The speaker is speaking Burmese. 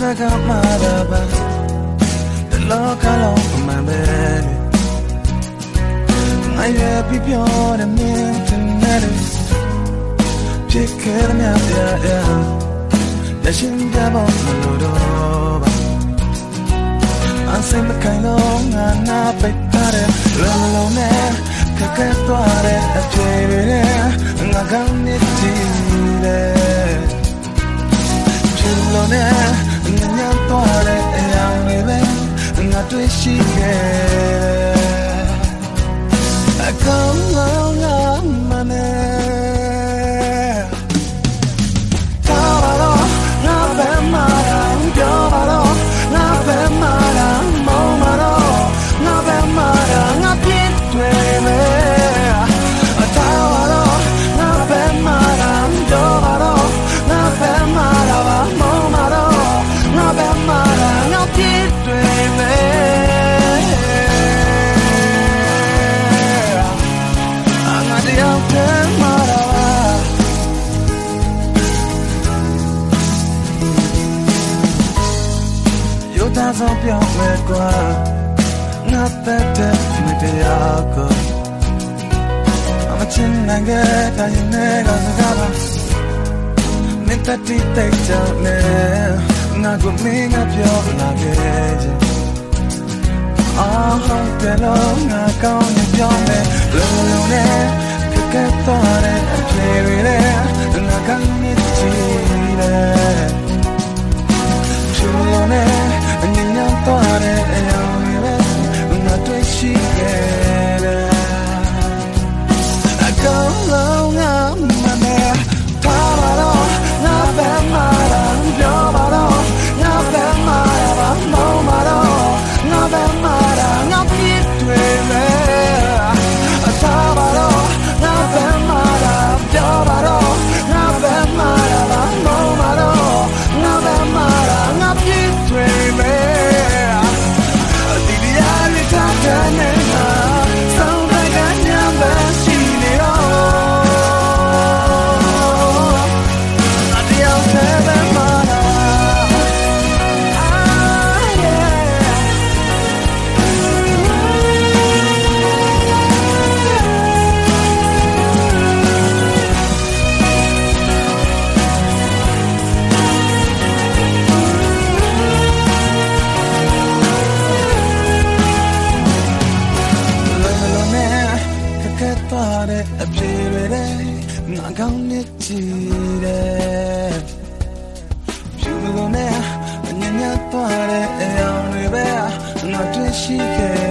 ဘကမှာတော့ပါတလောကလုံးအမှန်ပဲငါရဲ့ပြပြောတဲ့မင်းတနေ့ဖြစ်ခဲ့တဲ့မြတ်ရရရရှင်ကြပါမလို့တော့ပါအစင်မခိုင်လုံးငါနာပိတ်ထားတဲ့လုံးလုံးနဲ့ခက်ခဲသွားတဲ့အပြေတွေငါကောင်းနေတယ် လုံးနဲ့ငါညံသွားတဲ့အရာတွေပဲငါတွေ့ရှိခဲ့ 가서병에과 나때때 무대하고 아마 친한 게다 인내가 나가봐 민타 띠때자네 나 고민가 변하게 아하 때로 나가오는 변해 루루네 그게 떠네 피위래 나간 미치래 주네 ကြည့်တယ်ဖြူလုံးနဲ့အညံ့ညံ့သွားတဲ့အရာတွေပဲငါတွေ့ရှိခဲ့